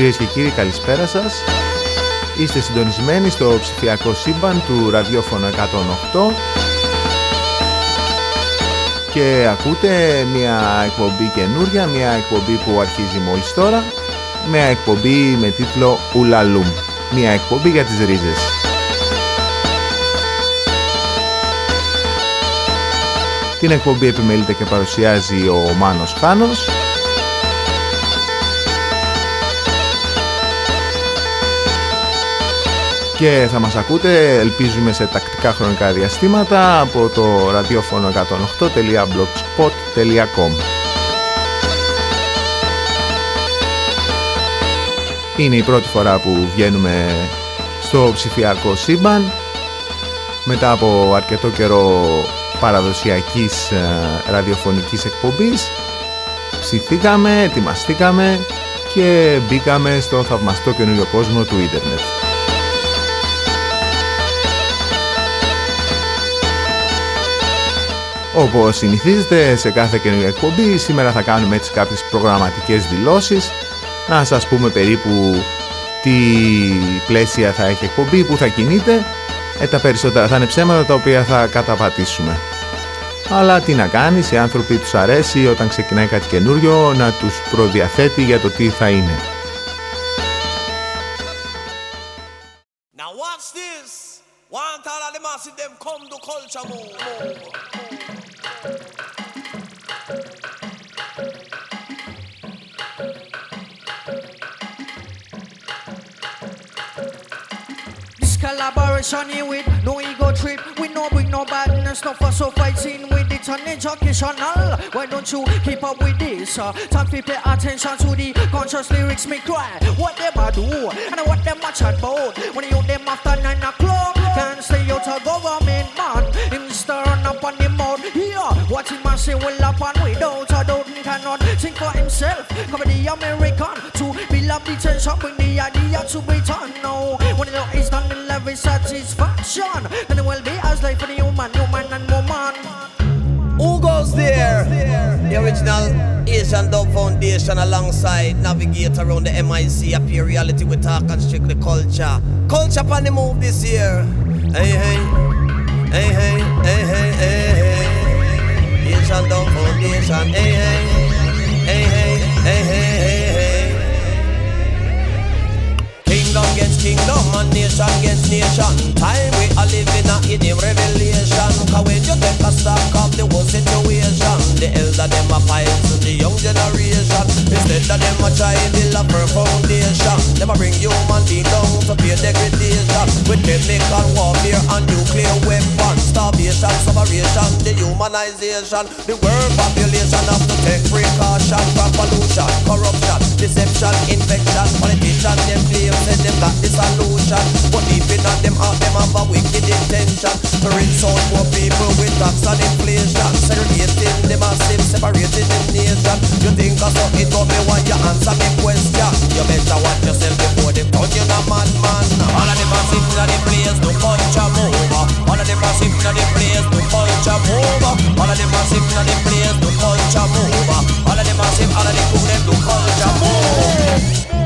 Κυρίες και κύριοι καλησπέρα σας. Είστε συντονισμένοι στο ψηφιακό σύμπαν του ραδιόφωνο 108 και ακούτε μια εκπομπή καινούρια, μια εκπομπή που αρχίζει μόλις τώρα μια εκπομπή με τίτλο Ουλαλούμ μια εκπομπή για τις ρίζες. Την εκπομπή επιμελείται και παρουσιάζει ο Μάνος Χάνος και θα μας ακούτε ελπίζουμε σε τακτικά χρονικά διαστήματα από το ραδιόφωνο 108.blogspot.com Είναι η πρώτη φορά που βγαίνουμε στο ψηφιακό σύμπαν μετά από αρκετό καιρό παραδοσιακής ε, ραδιοφωνικής εκπομπής ψηθήκαμε, ετοιμαστήκαμε και μπήκαμε στο θαυμαστό καινούριο κόσμο του ίντερνετ. Όπως συνηθίζετε σε κάθε καινούργια εκπομπή, σήμερα θα κάνουμε έτσι κάποιες προγραμματικές δηλώσεις να σας πούμε περίπου τι πλαίσια θα έχει εκπομπή, που θα κινείται ε, τα περισσότερα θα είναι ψέματα τα οποία θα καταπατήσουμε. Αλλά τι να κάνεις, οι άνθρωποι τους αρέσει όταν ξεκινάει κάτι καινούριο να τους προδιαθέτει για το τι θα είναι. Collaboration here with no ego trip. We no bring no badness, no fuss or fighting with it on educational. Why don't you keep up with this? Uh, time to pay attention to the conscious lyrics me cry. What them a do and what them a chat about. When you them after nine o'clock, can't stay out of government man. Him stirring up on the mouth. Yeah, what him a say will happen without a doubt. Cannot think for himself. Cover the American to build up the tension, bring the idea to be Britain now. When know it's done every satisfaction. Then it will be as life for the human, human and woman. Who goes there? The original Asian Dub Foundation alongside Navigate around the MIC appear reality with talk and strictly culture. Culture upon the move this year. Hey hey, hey hey, hey hey, hey hey. Asian Dub Foundation. Hey hey, hey hey, hey hey, hey hey. Kingdom gets kingdom and nation gets nation. Time we are living a hidden revelation. Cause when you take a stock of the whole situation, the elder them a piles to the young generation. Instead of them a try build a firm foundation, them a bring human being down to pay degradation. With chemical warfare and nuclear weapons, starvation, separation, dehumanization. The world population have to take precaution from pollution, corruption, deception, infection. Politicians them claim say them got the solution, but deep in them heart them have a wicked intention to rinse out poor people with tax and inflation, segregating them massive, separating the nation. You think I saw it up me when you answer me question? You better watch yourself before they turn you a madman. All of them are sitting in the place, no culture move. All of them are sitting in the place, no culture move. All of them are sitting in the place, no culture move. All of them are sitting, all of them cool, them no culture move.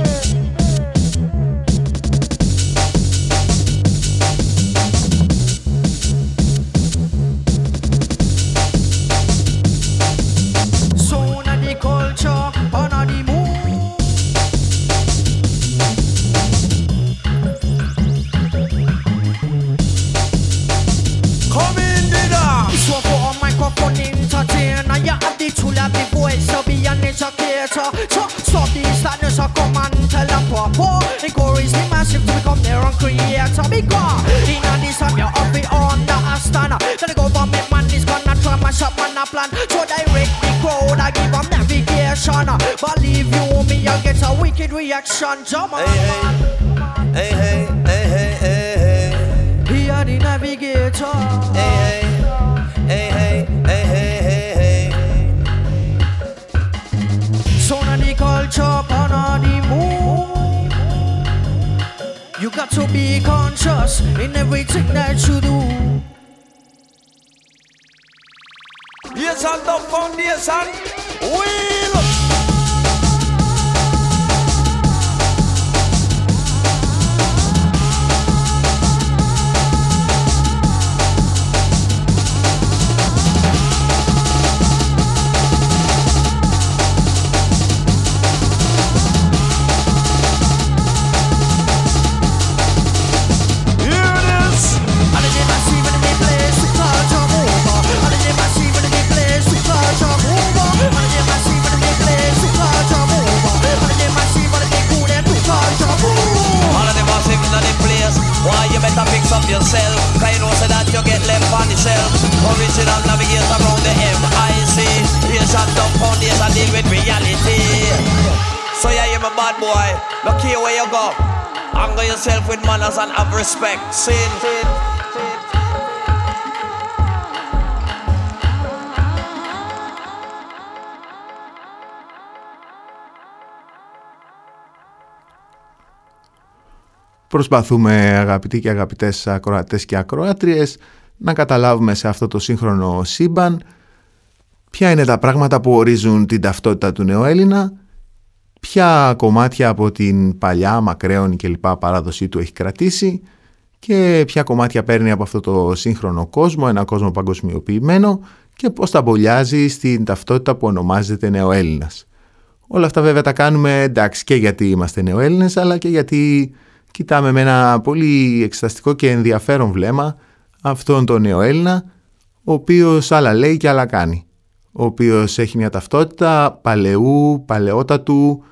Angle yourself with manners and have respect. Sin. Sin. Προσπαθούμε αγαπητοί και αγαπητές ακροατές και ακροάτριες να καταλάβουμε σε αυτό το σύγχρονο σύμπαν ποια είναι τα πράγματα που ορίζουν την ταυτότητα του νεοέλληνα, ποια κομμάτια από την παλιά, μακραίωνη και λοιπά παράδοσή του έχει κρατήσει και ποια κομμάτια παίρνει από αυτό το σύγχρονο κόσμο, ένα κόσμο παγκοσμιοποιημένο και πώς τα μπολιάζει στην ταυτότητα που ονομάζεται νεοέλληνας. Όλα αυτά βέβαια τα κάνουμε εντάξει και γιατί είμαστε νεοέλληνες αλλά και γιατί κοιτάμε με ένα πολύ εξεταστικό και ενδιαφέρον βλέμμα αυτόν τον νέο Έλληνα, ο οποίος άλλα λέει και άλλα κάνει. Ο οποίος έχει μια ταυτότητα παλαιού, παλαιότατου,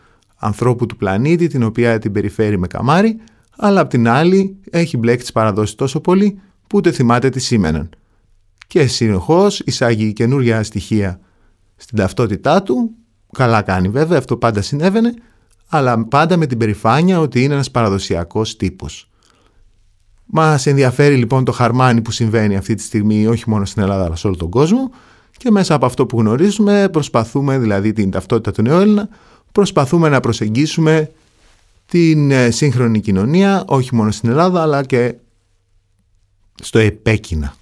ανθρώπου του πλανήτη, την οποία την περιφέρει με καμάρι, αλλά απ' την άλλη έχει μπλέξει τις παραδόσεις τόσο πολύ που ούτε θυμάται τι σήμαιναν. Και συνεχώς εισάγει καινούργια στοιχεία στην ταυτότητά του, καλά κάνει βέβαια, αυτό πάντα συνέβαινε, αλλά πάντα με την περηφάνεια ότι είναι ένας παραδοσιακός τύπος. Μας ενδιαφέρει λοιπόν το χαρμάνι που συμβαίνει αυτή τη στιγμή όχι μόνο στην Ελλάδα αλλά σε όλο τον κόσμο και μέσα από αυτό που γνωρίζουμε προσπαθούμε, δηλαδή την ταυτότητα του νεοέλληνα, προσπαθούμε να προσεγγίσουμε την ε, σύγχρονη κοινωνία όχι μόνο στην Ελλάδα αλλά και στο επέκεινα.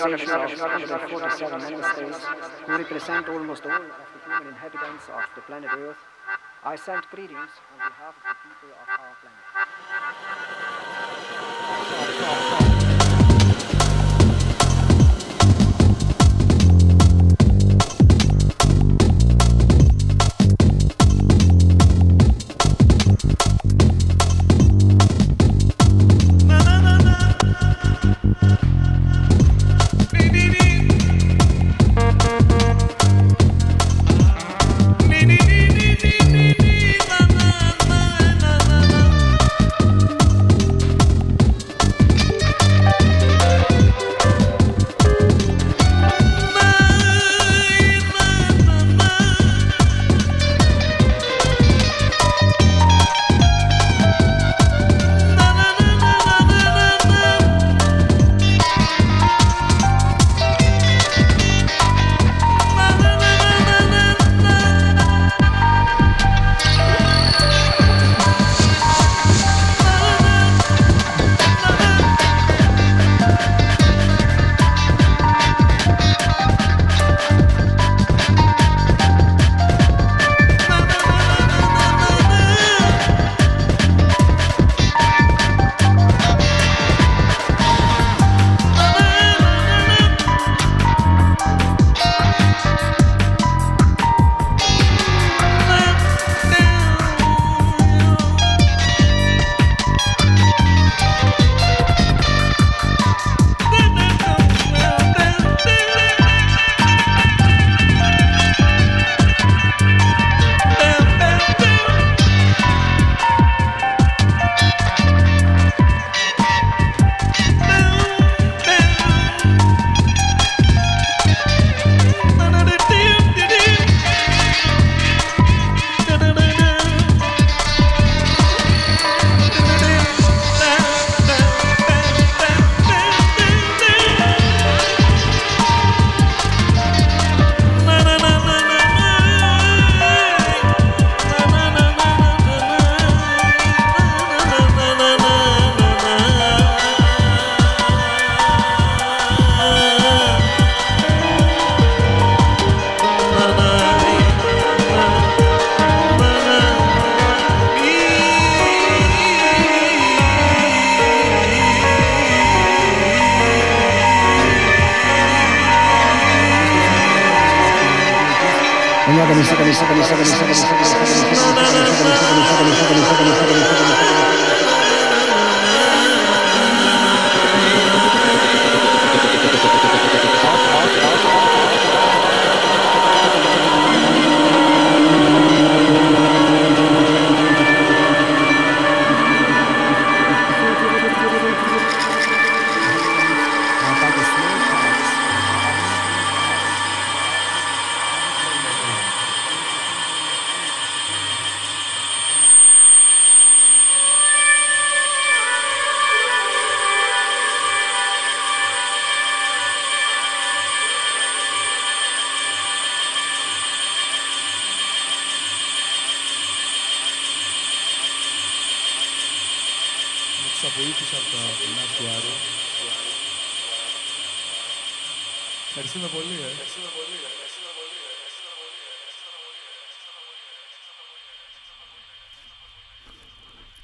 An of 147 member states who represent almost all of the human inhabitants of the planet Earth, I send greetings on behalf of the people of our planet.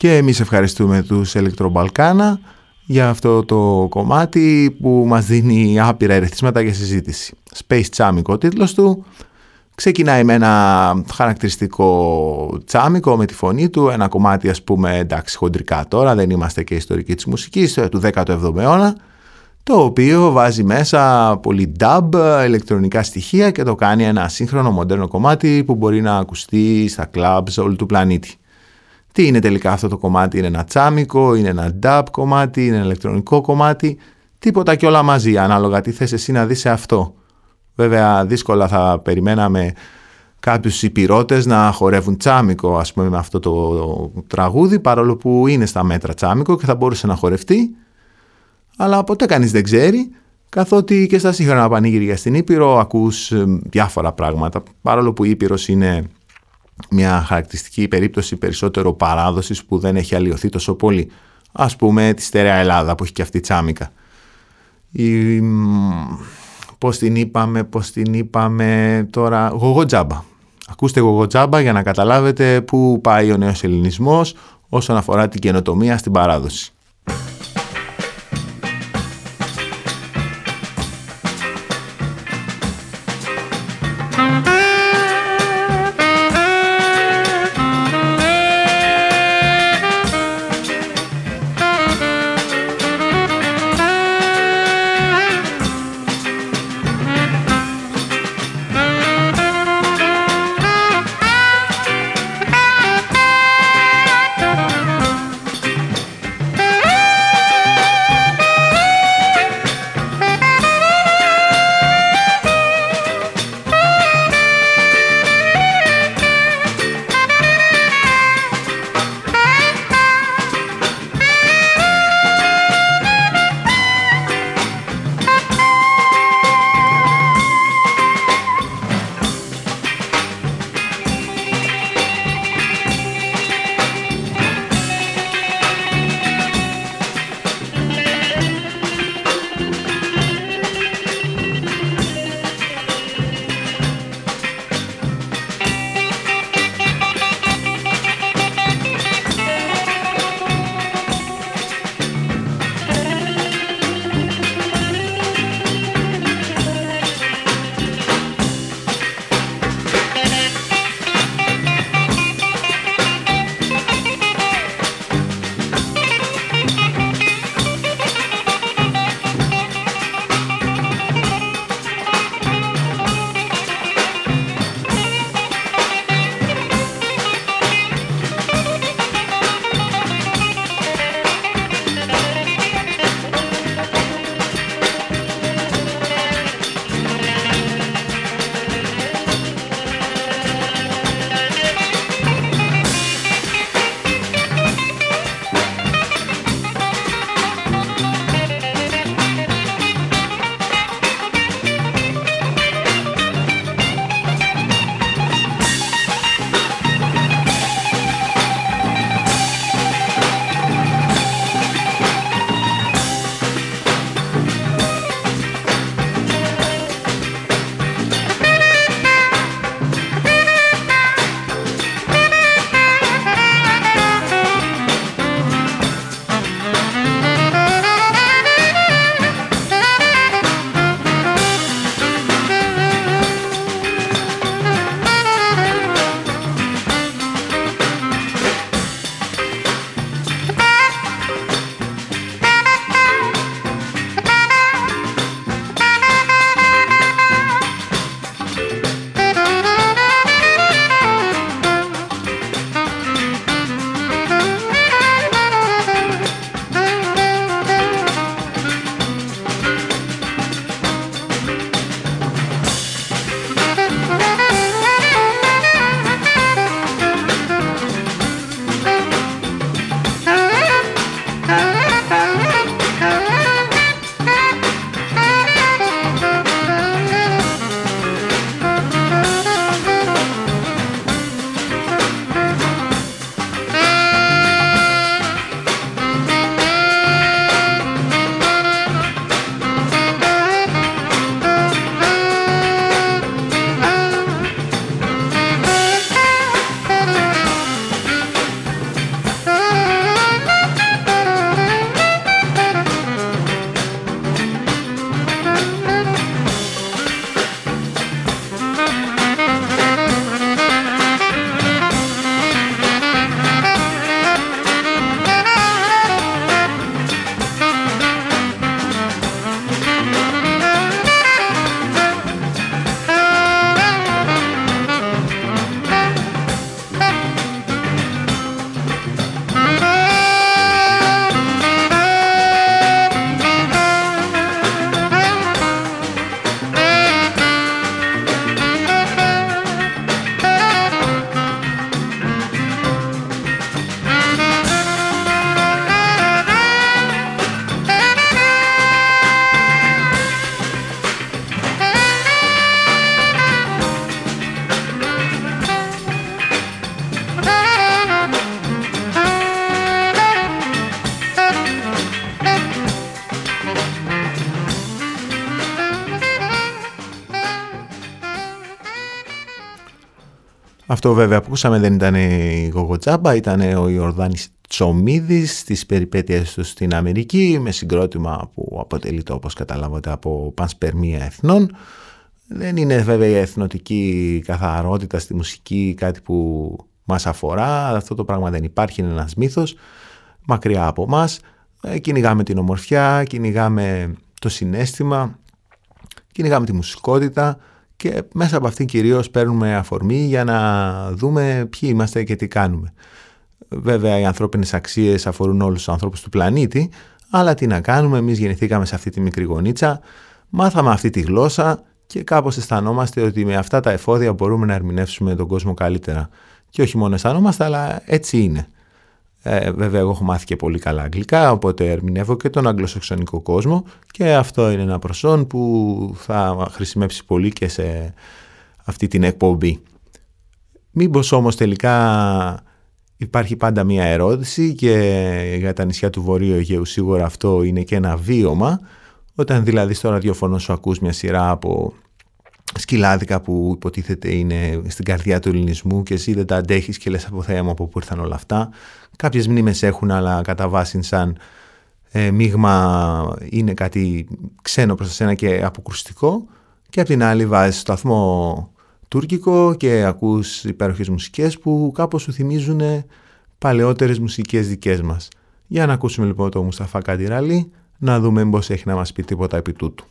Και εμείς ευχαριστούμε τους Ελεκτρομπαλκάνα για αυτό το κομμάτι που μας δίνει άπειρα ερεθίσματα για συζήτηση. Space Τσάμικο ο τίτλος του. Ξεκινάει με ένα χαρακτηριστικό τσάμικο με τη φωνή του, ένα κομμάτι ας πούμε εντάξει χοντρικά τώρα, δεν είμαστε και ιστορικοί της μουσικής του 17ου αιώνα, το οποίο βάζει μέσα πολύ dub, ηλεκτρονικά στοιχεία και το κάνει ένα σύγχρονο μοντέρνο κομμάτι που μπορεί να ακουστεί στα clubs όλου του πλανήτη. Τι είναι τελικά αυτό το κομμάτι, είναι ένα τσάμικο, είναι ένα dub κομμάτι, είναι ένα ηλεκτρονικό κομμάτι, τίποτα και όλα μαζί, ανάλογα τι θες εσύ να δεις σε αυτό. Βέβαια δύσκολα θα περιμέναμε κάποιους υπηρώτες να χορεύουν τσάμικο ας πούμε με αυτό το τραγούδι παρόλο που είναι στα μέτρα τσάμικο και θα μπορούσε να χορευτεί. Αλλά ποτέ κανείς δεν ξέρει καθότι και στα σύγχρονα πανηγύρια στην Ήπειρο ακούς διάφορα πράγματα. Παρόλο που η Ήπειρος είναι μια χαρακτηριστική περίπτωση περισσότερο παράδοσης που δεν έχει αλλοιωθεί τόσο πολύ. Ας πούμε τη στερεά Ελλάδα που έχει και αυτή τσάμικα. Η, πώς την είπαμε, πώς την είπαμε τώρα, γογοτζάμπα. Ακούστε γογοτζάμπα για να καταλάβετε πού πάει ο νέος ελληνισμός όσον αφορά την καινοτομία στην παράδοση. Αυτό βέβαια που ακούσαμε δεν ήταν η Γογοτζάμπα, ήταν ο Ιορδάνης Τσομίδης στις περιπέτειες του στην Αμερική με συγκρότημα που αποτελείται όπως καταλάβατε από πανσπερμία εθνών. Δεν είναι βέβαια η εθνοτική καθαρότητα στη μουσική κάτι που μας αφορά, αυτό το πράγμα δεν υπάρχει, είναι ένας μύθος μακριά από μας. Ε, κυνηγάμε την ομορφιά, κυνηγάμε το συνέστημα, κυνηγάμε τη μουσικότητα και μέσα από αυτήν κυρίως παίρνουμε αφορμή για να δούμε ποιοι είμαστε και τι κάνουμε. Βέβαια οι ανθρώπινες αξίες αφορούν όλους τους ανθρώπους του πλανήτη, αλλά τι να κάνουμε, εμείς γεννηθήκαμε σε αυτή τη μικρή γωνίτσα, μάθαμε αυτή τη γλώσσα και κάπως αισθανόμαστε ότι με αυτά τα εφόδια μπορούμε να ερμηνεύσουμε τον κόσμο καλύτερα. Και όχι μόνο αισθανόμαστε, αλλά έτσι είναι. Ε, βέβαια, εγώ έχω μάθει και πολύ καλά αγγλικά, οπότε ερμηνεύω και τον αγγλοσαξονικό κόσμο και αυτό είναι ένα προσόν που θα χρησιμεύσει πολύ και σε αυτή την εκπομπή. Μήπως όμως τελικά υπάρχει πάντα μία ερώτηση και για τα νησιά του Βορείου Αιγαίου σίγουρα αυτό είναι και ένα βίωμα όταν δηλαδή στο ραδιοφωνό σου ακούς μια σειρά από σκυλάδικα που υποτίθεται είναι στην καρδιά του ελληνισμού και εσύ δεν τα αντέχεις και λες από θέμα από πού ήρθαν όλα αυτά. Κάποιες μνήμες έχουν αλλά κατά βάση σαν ε, μείγμα είναι κάτι ξένο προς εσένα και αποκρουστικό και απ' την άλλη βάζεις σταθμό τουρκικό και ακούς υπέροχες μουσικές που κάπως σου θυμίζουν παλαιότερες μουσικές δικές μας. Για να ακούσουμε λοιπόν το Μουσταφά Καντιράλη, να δούμε πώς έχει να μας πει τίποτα επί τούτου.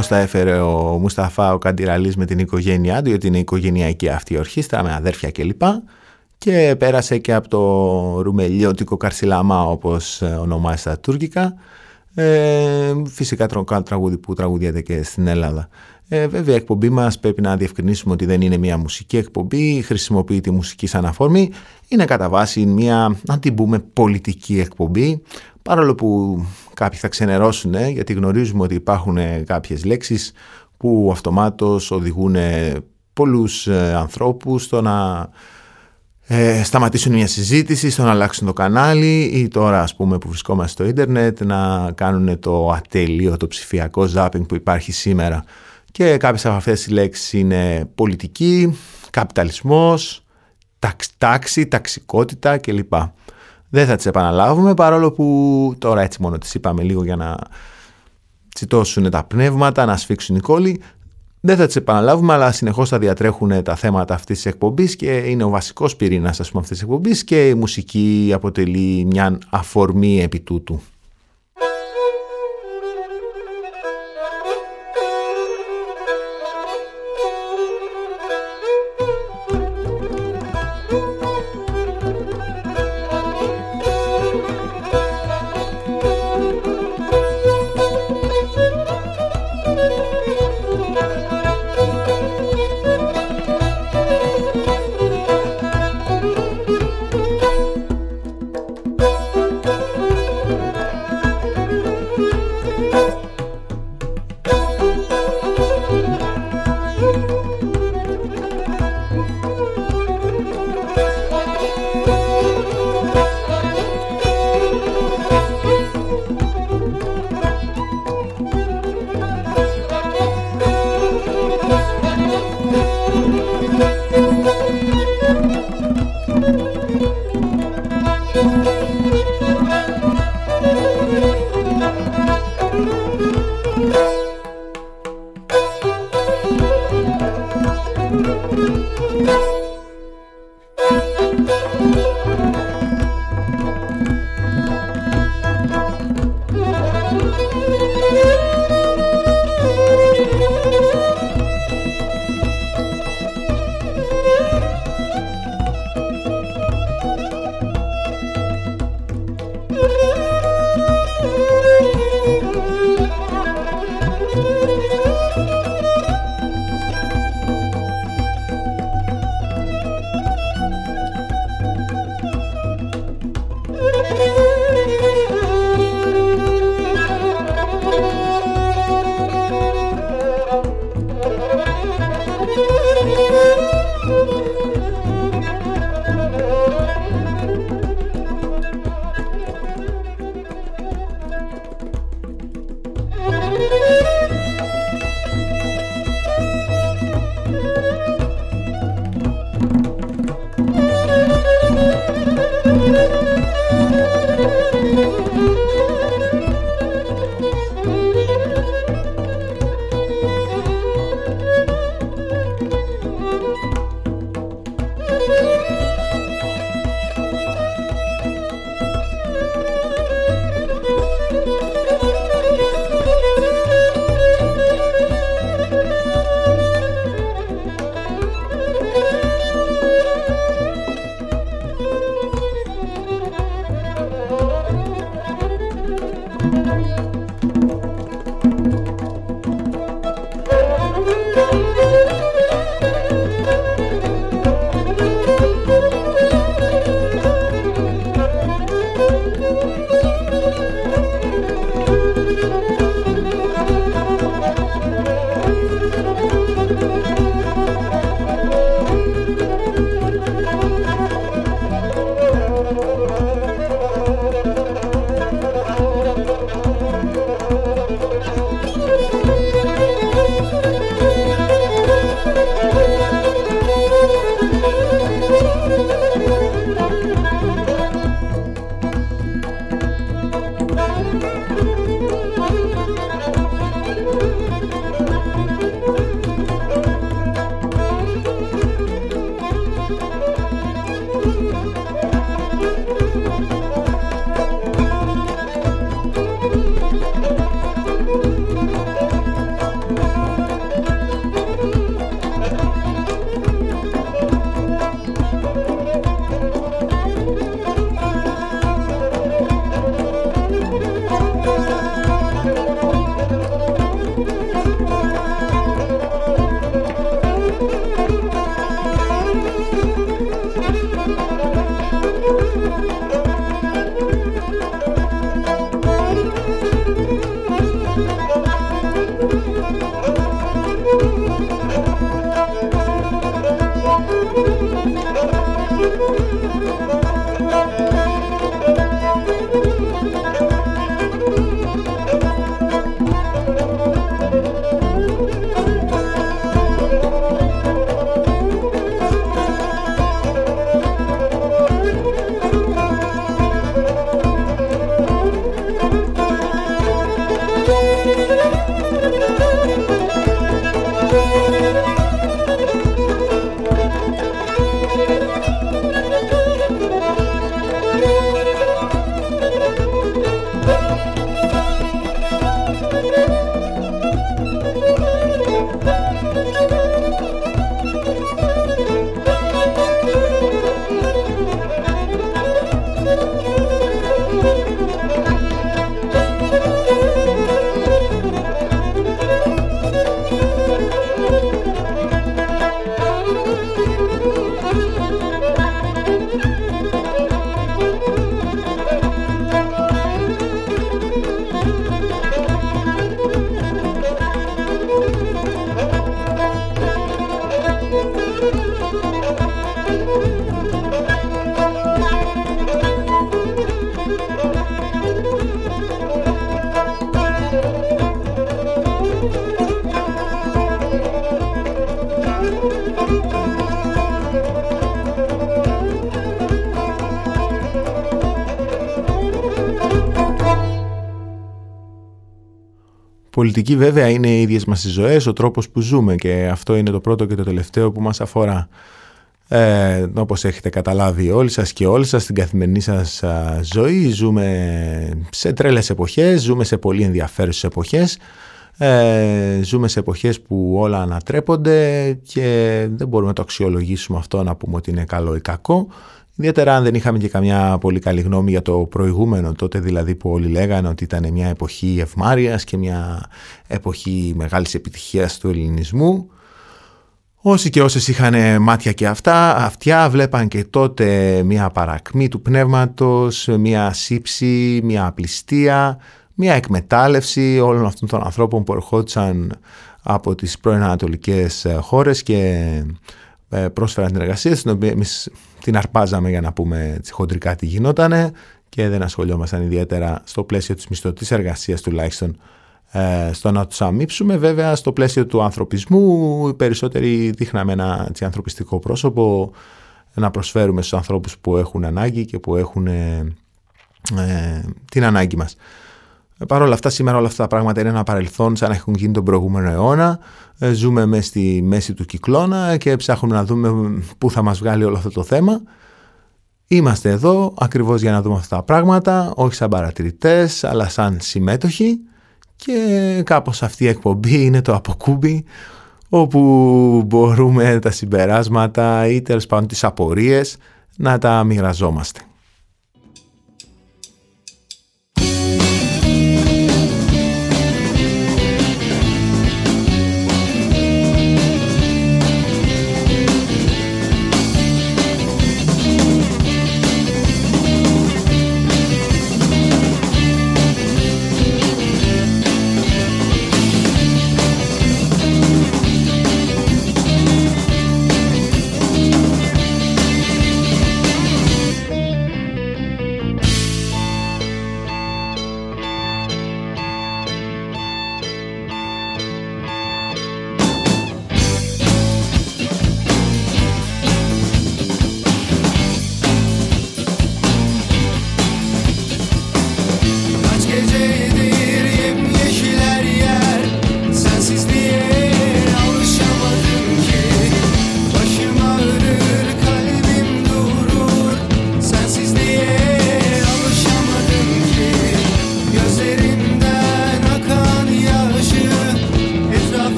Πώς τα έφερε ο Μουσταφά ο Καντιραλής με την οικογένειά του, γιατί είναι οικογενειακή αυτή η ορχήστρα με αδέρφια κλπ. Και πέρασε και από το ρουμελιώτικο καρσιλαμά όπως ονομάζει τα τουρκικά. Ε, φυσικά τραγούδι που τραγουδιέται και στην Ελλάδα. Ε, βέβαια, η εκπομπή μας πρέπει να διευκρινίσουμε ότι δεν είναι μια μουσική εκπομπή, χρησιμοποιεί τη μουσική σαν αφορμή. Είναι κατά βάση μια, να την πούμε, πολιτική εκπομπή. Παρόλο που κάποιοι θα ξενερώσουν, γιατί γνωρίζουμε ότι υπάρχουν κάποιες λέξεις που αυτομάτως οδηγούν πολλούς ε, ανθρώπους στο να ε, σταματήσουν μια συζήτηση, στο να αλλάξουν το κανάλι ή τώρα ας πούμε που βρισκόμαστε στο ίντερνετ να κάνουν το ατέλειο, το ψηφιακό ζάπινγκ που υπάρχει σήμερα και κάποιες από αυτές οι λέξεις είναι πολιτική, καπιταλισμός, τάξη, ταξικότητα κλπ. Δεν θα τις επαναλάβουμε παρόλο που τώρα έτσι μόνο τις είπαμε λίγο για να τσιτώσουν τα πνεύματα, να σφίξουν οι κόλλοι. Δεν θα τις επαναλάβουμε αλλά συνεχώς θα διατρέχουν τα θέματα αυτής της εκπομπής και είναι ο βασικός πυρήνας ας πούμε, αυτής της εκπομπής και η μουσική αποτελεί μια αφορμή επί τούτου. Πολιτική βέβαια είναι οι ίδιες μας οι ζωές, ο τρόπος που ζούμε και αυτό είναι το πρώτο και το τελευταίο που μας αφορά. Ε, όπως έχετε καταλάβει όλοι σας και όλοι σας στην καθημερινή σας ζωή ζούμε σε τρέλες εποχές, ζούμε σε πολύ ενδιαφέρουσες εποχές ε, ζούμε σε εποχές που όλα ανατρέπονται και δεν μπορούμε να το αξιολογήσουμε αυτό να πούμε ότι είναι καλό ή κακό Ιδιαίτερα αν δεν είχαμε και καμιά πολύ καλή γνώμη για το προηγούμενο, τότε δηλαδή που όλοι λέγανε ότι ήταν μια εποχή ευμάρειας και μια εποχή μεγάλης επιτυχίας του ελληνισμού. Όσοι και όσες είχαν μάτια και αυτά, αυτιά βλέπαν και τότε μια παρακμή του πνεύματος, μια σύψη, μια απληστία, μια εκμετάλλευση όλων αυτών των ανθρώπων που ερχόντουσαν από τις πρώην ανατολικές χώρες και ε, πρόσφεραν την εργασία, στην οποία εμείς την αρπάζαμε για να πούμε χοντρικά τι γινότανε και δεν ασχολιόμασταν ιδιαίτερα στο πλαίσιο της μισθωτής εργασίας τουλάχιστον ε, στο να τους αμύψουμε. Βέβαια στο πλαίσιο του ανθρωπισμού οι περισσότεροι δείχναμε ένα έτσι, ανθρωπιστικό πρόσωπο να προσφέρουμε στους ανθρώπους που έχουν ανάγκη και που έχουν ε, την ανάγκη μας. Ε, Παρ' όλα αυτά, σήμερα όλα αυτά τα πράγματα είναι ένα παρελθόν σαν να έχουν γίνει τον προηγούμενο αιώνα. Ε, ζούμε μέσα στη μέση του κυκλώνα και ψάχνουμε να δούμε πού θα μας βγάλει όλο αυτό το θέμα. Είμαστε εδώ ακριβώς για να δούμε αυτά τα πράγματα, όχι σαν παρατηρητές, αλλά σαν συμμέτοχοι και κάπως αυτή η εκπομπή είναι το αποκούμπι όπου μπορούμε τα συμπεράσματα ή τέλος πάντων τις απορίες να τα μοιραζόμαστε.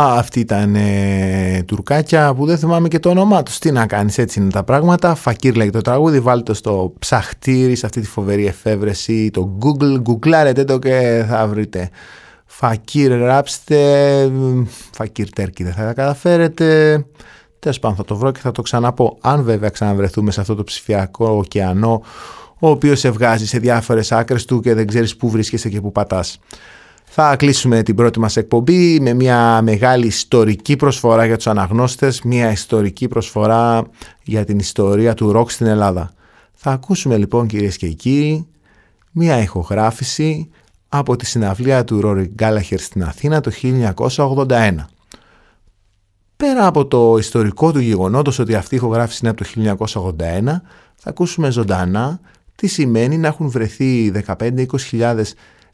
Α, αυτή ήταν ε, τουρκάκια που δεν θυμάμαι και το όνομά τους. Τι να κάνεις, έτσι είναι τα πράγματα. Φακύρ λέγεται το τραγούδι, βάλτε το στο ψαχτήρι, σε αυτή τη φοβερή εφεύρεση, το Google, γκουγκλάρετε το και θα βρείτε. Φακύρ ράψτε, Φακύρ Τέρκι δεν θα τα καταφέρετε. Τέλος πάντων θα το βρω και θα το ξαναπώ. Αν βέβαια ξαναβρεθούμε σε αυτό το ψηφιακό ωκεανό, ο οποίος σε βγάζει σε διάφορες άκρες του και δεν ξέρεις πού βρίσκεσαι και πού πατάς. Θα κλείσουμε την πρώτη μας εκπομπή με μια μεγάλη ιστορική προσφορά για τους αναγνώστες, μια ιστορική προσφορά για την ιστορία του ροκ στην Ελλάδα. Θα ακούσουμε λοιπόν κυρίες και κύριοι μια ηχογράφηση από τη συναυλία του Ρόρι Γκάλαχερ στην Αθήνα το 1981. Πέρα από το ιστορικό του γεγονότος ότι αυτή η ηχογράφηση είναι από το 1981, θα ακούσουμε ζωντανά τι σημαίνει να έχουν βρεθεί 15-20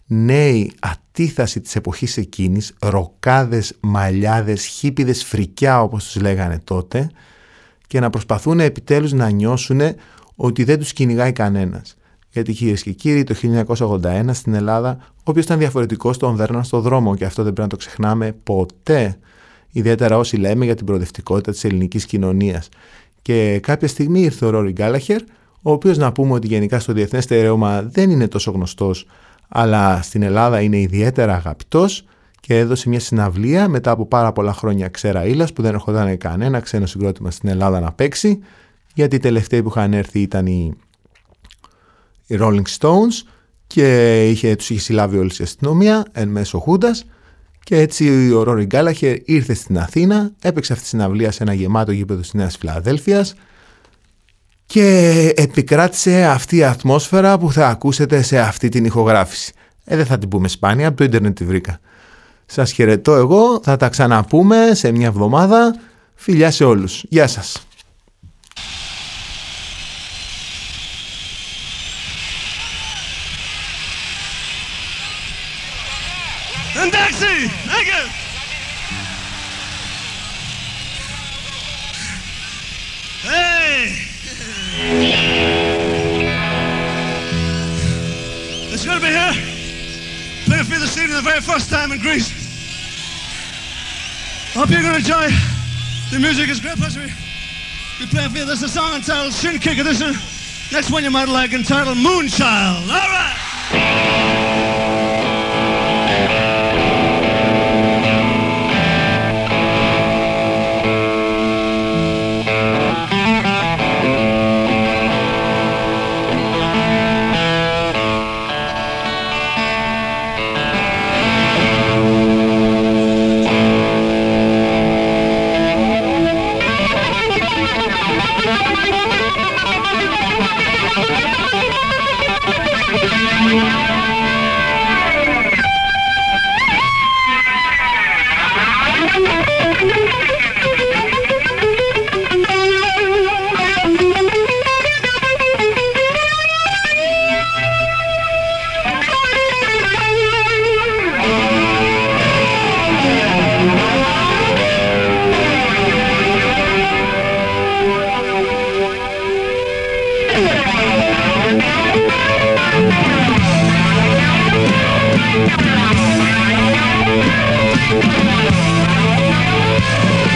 νέοι αντίθαση της εποχής εκείνης, ροκάδες, μαλλιάδες, χίπιδες φρικιά όπως τους λέγανε τότε και να προσπαθούν επιτέλους να νιώσουν ότι δεν τους κυνηγάει κανένας. Γιατί κυρίες και κύριοι, το 1981 στην Ελλάδα, όποιο ήταν διαφορετικός τον δέρναν στο δρόμο και αυτό δεν πρέπει να το ξεχνάμε ποτέ. Ιδιαίτερα όσοι λέμε για την προοδευτικότητα της ελληνικής κοινωνίας. Και κάποια στιγμή ήρθε ο Ρόρι Γκάλαχερ, ο οποίος να πούμε ότι γενικά στο διεθνές στερεώμα δεν είναι τόσο γνωστός αλλά στην Ελλάδα είναι ιδιαίτερα αγαπητός και έδωσε μια συναυλία μετά από πάρα πολλά χρόνια ξέρα ήλας που δεν ερχόταν κανένα ξένο συγκρότημα στην Ελλάδα να παίξει γιατί οι τελευταίοι που είχαν έρθει ήταν οι, Rolling Stones και είχε, τους είχε συλλάβει όλη η αστυνομία εν μέσω Χούντας και έτσι ο Ρόρι Γκάλαχερ ήρθε στην Αθήνα, έπαιξε αυτή τη συναυλία σε ένα γεμάτο γήπεδο της Νέας Φιλαδέλφειας και επικράτησε αυτή η ατμόσφαιρα που θα ακούσετε σε αυτή την ηχογράφηση. Ε, δεν θα την πούμε σπάνια, από το ίντερνετ τη βρήκα. Σας χαιρετώ εγώ, θα τα ξαναπούμε σε μια εβδομάδα. Φιλιά σε όλους. Γεια σας. First time in Greece. Hope you're to enjoy. The music is great. Plus, we, we playing for you. This is a song entitled Shin Kicker. This is next one you might like entitled Moonchild. All right. Thank you.